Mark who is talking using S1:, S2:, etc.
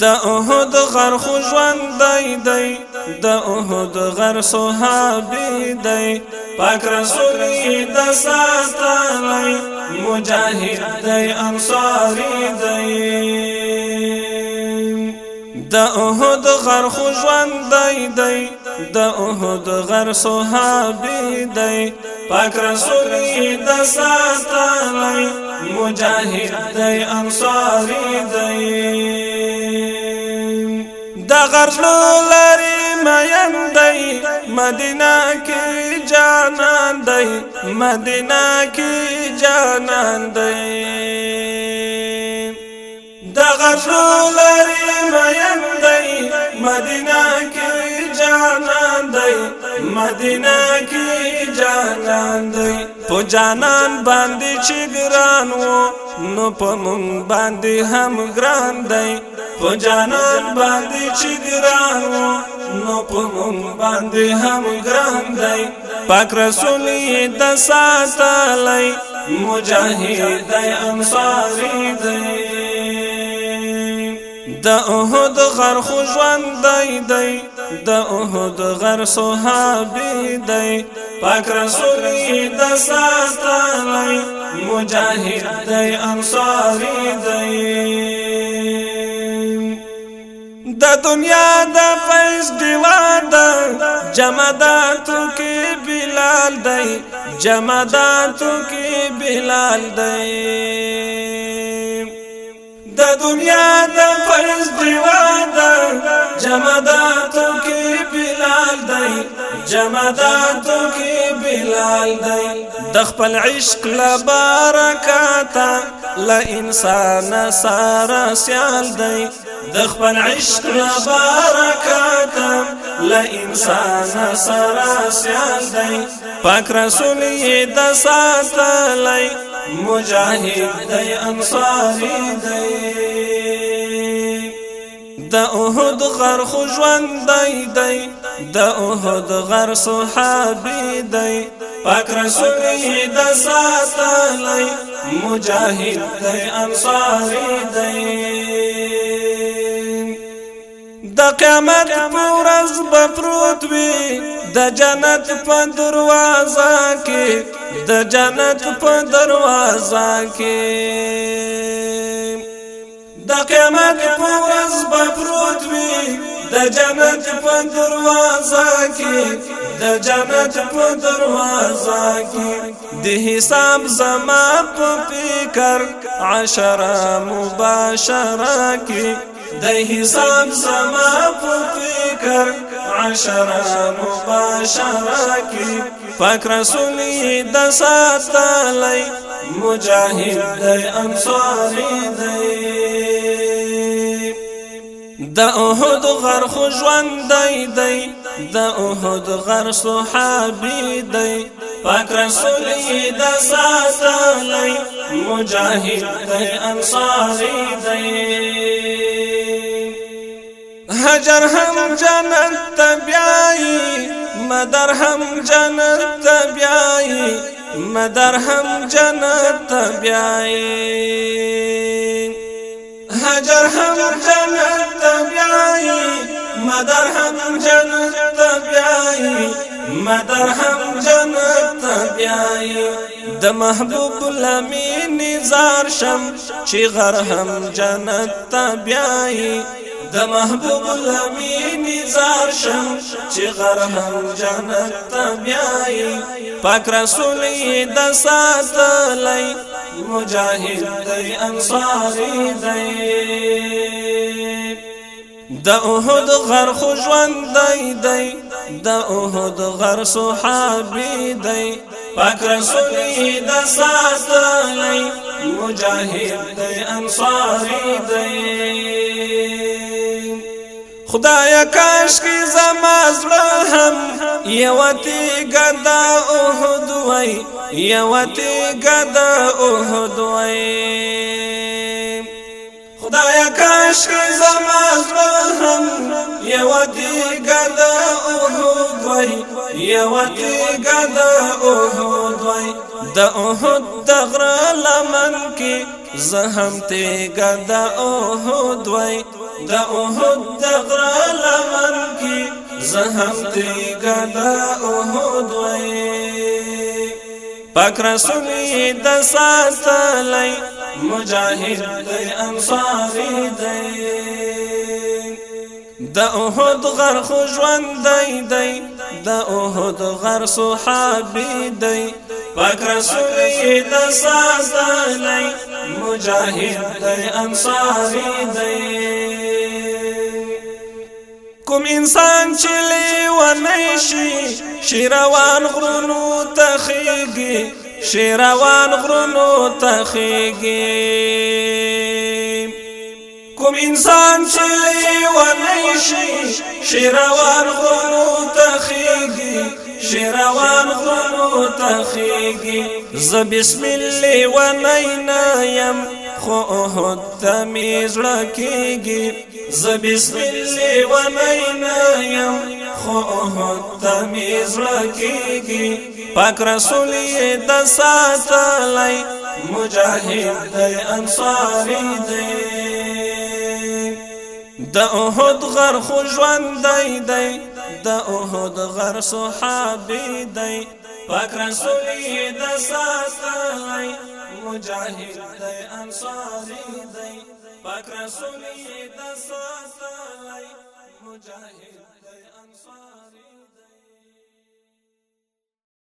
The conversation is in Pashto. S1: د احد غر خو ژوند دی دی د احد غر صحابي دی پاک رسول د ساتلای مجاهد دی انصاری دی د احد غر خو ژوند دی دی د احد غر صحابي دی پاک رسول د ساتلای مجاهد دی انصاری دی د غر لری مین دی مدینه کې جانان دی مدینه کې جانان دی د غر لری مین دی مدینه جانان دی مدینه کې جانان دی په جانان باندې چې ګران وو نو په مون باندې هم ګران دی په جانان باندې چې ګران وو نو په مون باندې هم ګران دی پاک رسول د ساتلای مجاهد د انصاری دی د احد غر خو ژوند دی دی د احد غر صحابي دی پاک رسول د ساتلای مجاهد دی انصاری دی د دنیا د فیض دیواد جماداتو کې بلال دی جماداتو کې بلال دی د دنیا د فرض دیوادا جماداتو کې بلال دی جماداتو کې بلال دی د خپل عشق لا برکاتا لا انسان سارا سیال دی د خپل عشق لا برکاتا لا انسان سارا سیال دی پاک رسول یې د ساتلای مجاهد دی انصاری دی د احد غر خو ژوند دی دی د احد غر صحابي دی پاک رسول د ساتلای مجاهد دی انصاری دی د قیامت پورز بپروت وی د جنت په دروازه کې د جنت په دروازه کې قیامت پورز بپروت وی د جنت په دروازه کې د جنت په دروازه کې د حساب زما په فکر عشره مباشره کې د حساب زما په فکر عشره مباشره کې پاک رسول د ساتلای مجاهد د انصار دی د احد غر خو ژوند دی دی د احد غر صحابي دی پاک رسول د ساتلای مجاهد دی انصاری دی هجر هم جنت تبعی مدر هم جنت تبعی مدر هم جنت تبعی هجر هم جنت تبعي مدر هم جنت تبعي مدر هم جنت تبعي د محبوب لمین زار شم چې غر هم جنت تبعي د محبوب الامین زار شم چې غرهم جنت تبعای پاک رسول د ساتلای مجاهد د انصاری دی د اوهد غر خو ژوند دی دی د اوهد غر صحابي دی پاک رسول د ساتلای مجاهد د انصاری دی خدایا کاش کی زماز هم یوتی گدا اوهد وای یوتی گدا اوهد وای خدایا کاش کی زماز هم یوتی گدا اوهد وای یوتی گدا اوهد وای د اوهد دغرا لمن کی زهم تی گدا اوهد وای دا احد دغرا لمن کی زهم تیگا دا احد وی پاک رسولی دا ساتا لی مجاہد دی انصاری دی دا احد غر خوشون دی دی دا احد غر صحابی دی پاک رسول د سازلای مجاهد د انصاری دی کوم انسان چې لیوانه شي شیروان غرونو تخیږي شیروان غرونو تخیږي کوم انسان چې لیوانه شي شیروان غرونو تخیږي شیروان ګلو تخیږي ز بسم الله و نینا يم خو احد تمیز رکیږي ز بسم الله و نینا يم خو احد تمیز رکیږي پاک رسول د ساتلای مجاهد د انصاری دی د احد غر خو ژوند دی دی د احد غر صحابي دی پاک رسول د ساتای مجاهد د انصاری دی پاک رسول د ساتای مجاهد د انصاری